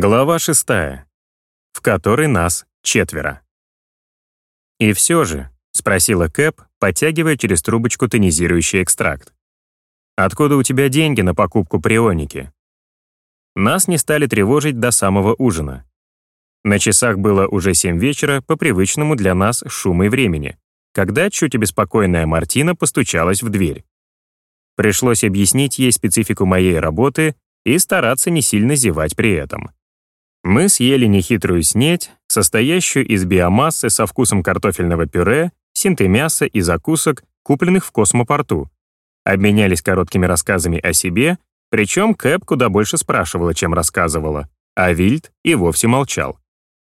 Глава шестая, в которой нас четверо. «И все же», — спросила Кэп, подтягивая через трубочку тонизирующий экстракт. «Откуда у тебя деньги на покупку прионики?» Нас не стали тревожить до самого ужина. На часах было уже семь вечера по привычному для нас шуму и времени, когда чуть обеспокоенная Мартина постучалась в дверь. Пришлось объяснить ей специфику моей работы и стараться не сильно зевать при этом. Мы съели нехитрую снеть, состоящую из биомассы со вкусом картофельного пюре, синты мяса и закусок, купленных в космопорту. Обменялись короткими рассказами о себе, причем Кэп куда больше спрашивала, чем рассказывала, а Вильд и вовсе молчал.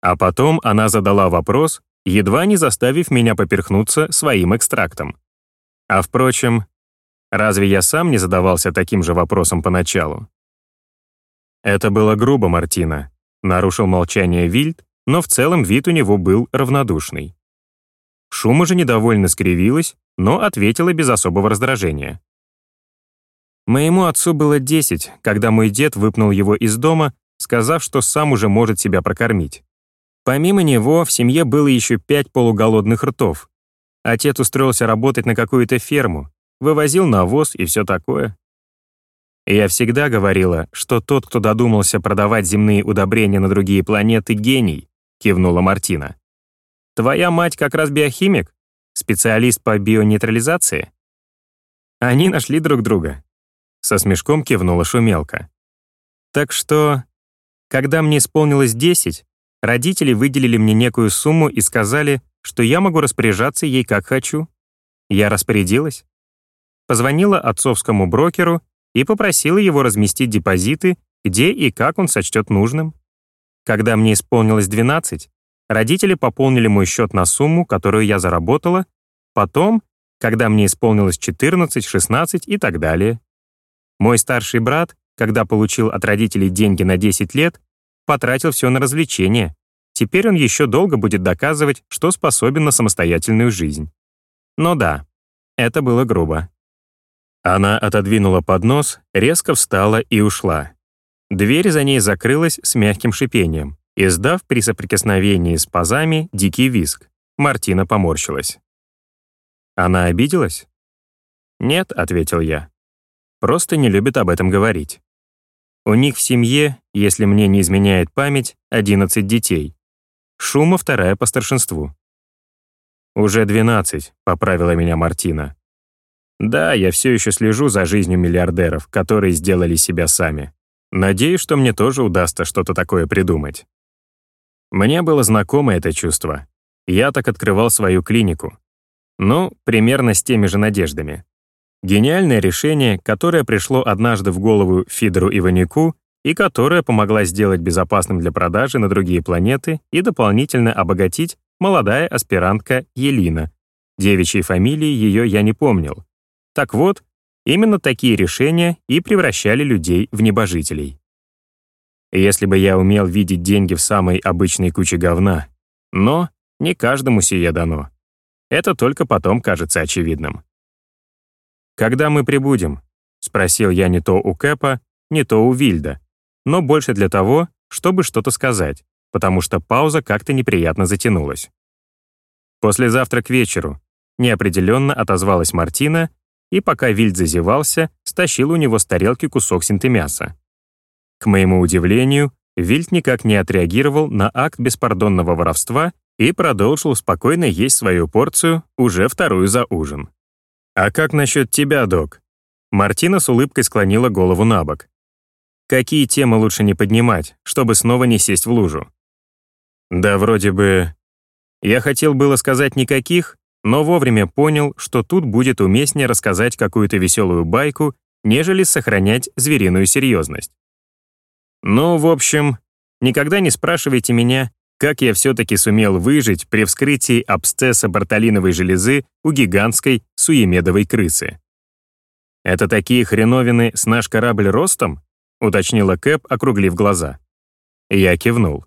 А потом она задала вопрос, едва не заставив меня поперхнуться своим экстрактом. А впрочем, разве я сам не задавался таким же вопросом поначалу? Это было грубо, Мартина, Нарушил молчание Вильд, но в целом вид у него был равнодушный. Шума же недовольно скривилась, но ответила без особого раздражения. Моему отцу было 10, когда мой дед выпнул его из дома, сказав, что сам уже может себя прокормить. Помимо него в семье было еще пять полуголодных ртов. Отец устроился работать на какую-то ферму, вывозил навоз и все такое. Я всегда говорила, что тот, кто додумался продавать земные удобрения на другие планеты, гений, кивнула Мартина. Твоя мать как раз биохимик? Специалист по бионейтрализации? Они нашли друг друга. Со смешком кивнула шумелка. Так что, когда мне исполнилось 10, родители выделили мне некую сумму и сказали, что я могу распоряжаться ей как хочу. Я распорядилась. Позвонила отцовскому брокеру и попросила его разместить депозиты, где и как он сочтет нужным. Когда мне исполнилось 12, родители пополнили мой счет на сумму, которую я заработала, потом, когда мне исполнилось 14, 16 и так далее. Мой старший брат, когда получил от родителей деньги на 10 лет, потратил все на развлечения. Теперь он еще долго будет доказывать, что способен на самостоятельную жизнь. Но да, это было грубо. Она отодвинула поднос, резко встала и ушла. Дверь за ней закрылась с мягким шипением, издав при соприкосновении с пазами дикий визг. Мартина поморщилась. «Она обиделась?» «Нет», — ответил я. «Просто не любит об этом говорить. У них в семье, если мне не изменяет память, 11 детей. Шума вторая по старшинству». «Уже 12», — поправила меня Мартина. Да, я все еще слежу за жизнью миллиардеров, которые сделали себя сами. Надеюсь, что мне тоже удастся что-то такое придумать. Мне было знакомо это чувство. Я так открывал свою клинику. Ну, примерно с теми же надеждами. Гениальное решение, которое пришло однажды в голову Фидору Иванюку и которое помогла сделать безопасным для продажи на другие планеты и дополнительно обогатить молодая аспирантка Елина. Девичьей фамилии ее я не помнил, так вот, именно такие решения и превращали людей в небожителей. Если бы я умел видеть деньги в самой обычной куче говна, но не каждому сие дано. Это только потом кажется очевидным. «Когда мы прибудем?» — спросил я не то у Кэпа, не то у Вильда, но больше для того, чтобы что-то сказать, потому что пауза как-то неприятно затянулась. «Послезавтра к вечеру», — неопределенно отозвалась Мартина и пока Вильд зазевался, стащил у него с тарелки кусок синтемяса. К моему удивлению, Вильд никак не отреагировал на акт беспардонного воровства и продолжил спокойно есть свою порцию, уже вторую за ужин. «А как насчет тебя, док?» Мартина с улыбкой склонила голову на бок. «Какие темы лучше не поднимать, чтобы снова не сесть в лужу?» «Да вроде бы...» Я хотел было сказать никаких, но вовремя понял, что тут будет уместнее рассказать какую-то веселую байку, нежели сохранять звериную серьезность. Ну, в общем, никогда не спрашивайте меня, как я все-таки сумел выжить при вскрытии абсцесса бартолиновой железы у гигантской суемедовой крысы. «Это такие хреновины с наш корабль ростом?» — уточнила Кэп, округлив глаза. Я кивнул.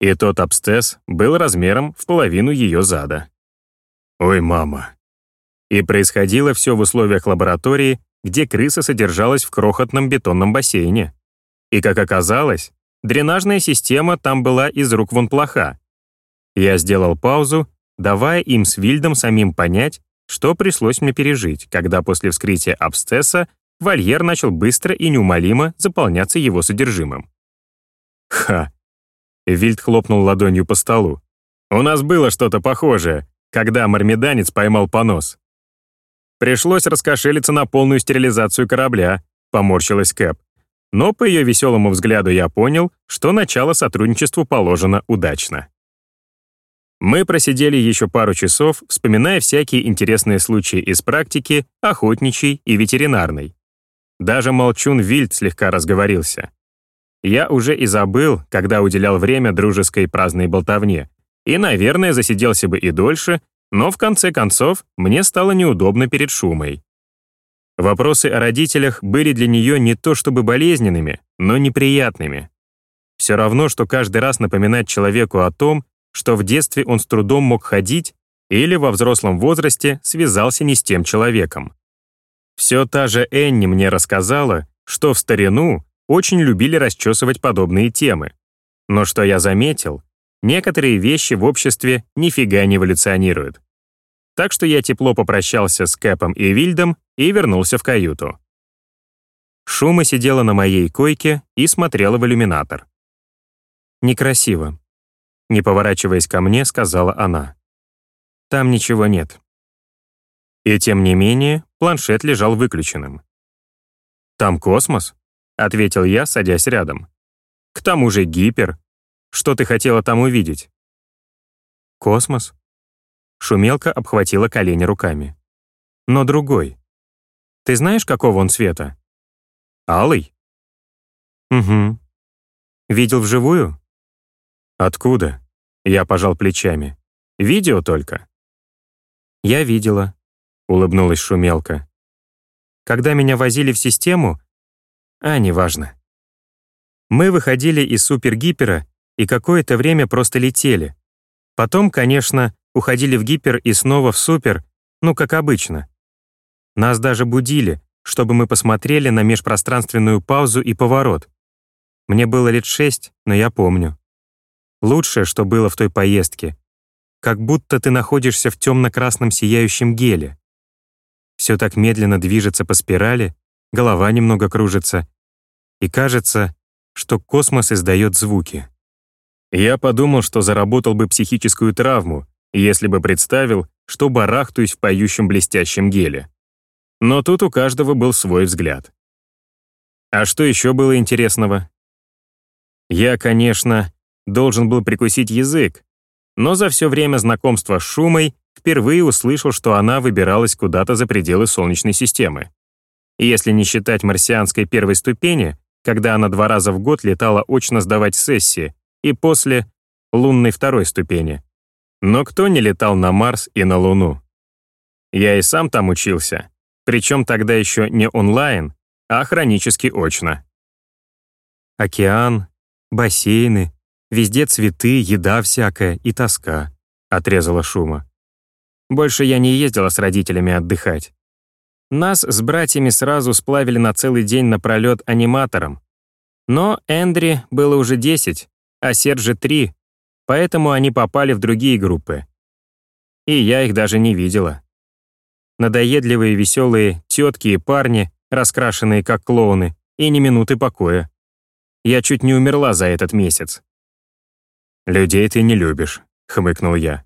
И тот абсцесс был размером в половину ее зада. «Ой, мама». И происходило все в условиях лаборатории, где крыса содержалась в крохотном бетонном бассейне. И, как оказалось, дренажная система там была из рук вон плоха. Я сделал паузу, давая им с Вильдом самим понять, что пришлось мне пережить, когда после вскрытия абсцесса вольер начал быстро и неумолимо заполняться его содержимым. «Ха!» Вильд хлопнул ладонью по столу. «У нас было что-то похожее, когда мармеданец поймал понос. Пришлось раскошелиться на полную стерилизацию корабля, поморщилась Кэп. Но по ее веселому взгляду я понял, что начало сотрудничеству положено удачно. Мы просидели еще пару часов, вспоминая всякие интересные случаи из практики, охотничьей и ветеринарной. Даже молчун Вильд слегка разговорился. Я уже и забыл, когда уделял время дружеской праздной болтовне, и, наверное, засиделся бы и дольше, но в конце концов мне стало неудобно перед Шумой. Вопросы о родителях были для нее не то чтобы болезненными, но неприятными. Все равно, что каждый раз напоминать человеку о том, что в детстве он с трудом мог ходить или во взрослом возрасте связался не с тем человеком. Все та же Энни мне рассказала, что в старину очень любили расчесывать подобные темы. Но что я заметил, некоторые вещи в обществе нифига не эволюционируют. Так что я тепло попрощался с Кэпом и Вильдом и вернулся в каюту. Шума сидела на моей койке и смотрела в иллюминатор. «Некрасиво», — не поворачиваясь ко мне, сказала она. «Там ничего нет». И тем не менее, планшет лежал выключенным. «Там космос?» — ответил я, садясь рядом. «К тому же гипер, что ты хотела там увидеть?» «Космос?» Шумелка обхватила колени руками. «Но другой. Ты знаешь, какого он цвета?» «Алый?» «Угу. Видел вживую?» «Откуда?» Я пожал плечами. «Видео только?» «Я видела», — улыбнулась Шумелка. «Когда меня возили в систему...» «А, неважно. Мы выходили из супергипера и какое-то время просто летели. Потом, конечно, уходили в гипер и снова в супер, ну, как обычно. Нас даже будили, чтобы мы посмотрели на межпространственную паузу и поворот. Мне было лет шесть, но я помню. Лучшее, что было в той поездке. Как будто ты находишься в темно-красном сияющем геле. Все так медленно движется по спирали, голова немного кружится, и кажется, что космос издает звуки. Я подумал, что заработал бы психическую травму, если бы представил, что барахтаюсь в поющем блестящем геле. Но тут у каждого был свой взгляд. А что еще было интересного? Я, конечно, должен был прикусить язык, но за все время знакомства с Шумой впервые услышал, что она выбиралась куда-то за пределы Солнечной системы. Если не считать марсианской первой ступени, когда она два раза в год летала очно сдавать сессии, и после — лунной второй ступени. Но кто не летал на Марс и на Луну? Я и сам там учился, причем тогда еще не онлайн, а хронически очно. Океан, бассейны, везде цветы, еда всякая и тоска, отрезала шума. Больше я не ездила с родителями отдыхать. Нас с братьями сразу сплавили на целый день напролет аниматором. Но Эндри было уже 10, а Серджи три, поэтому они попали в другие группы. И я их даже не видела. Надоедливые веселые тетки и парни, раскрашенные как клоуны, и ни минуты покоя. Я чуть не умерла за этот месяц. «Людей ты не любишь», — хмыкнул я.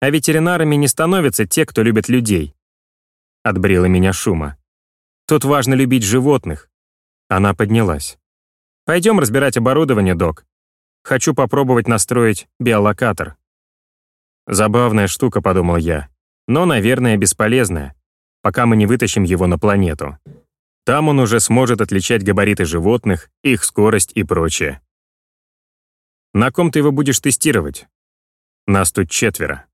«А ветеринарами не становятся те, кто любит людей», — отбрила меня шума. «Тут важно любить животных». Она поднялась. Пойдем разбирать оборудование, док. Хочу попробовать настроить биолокатор. Забавная штука, подумал я, но, наверное, бесполезная, пока мы не вытащим его на планету. Там он уже сможет отличать габариты животных, их скорость и прочее. На ком ты его будешь тестировать? Нас тут четверо.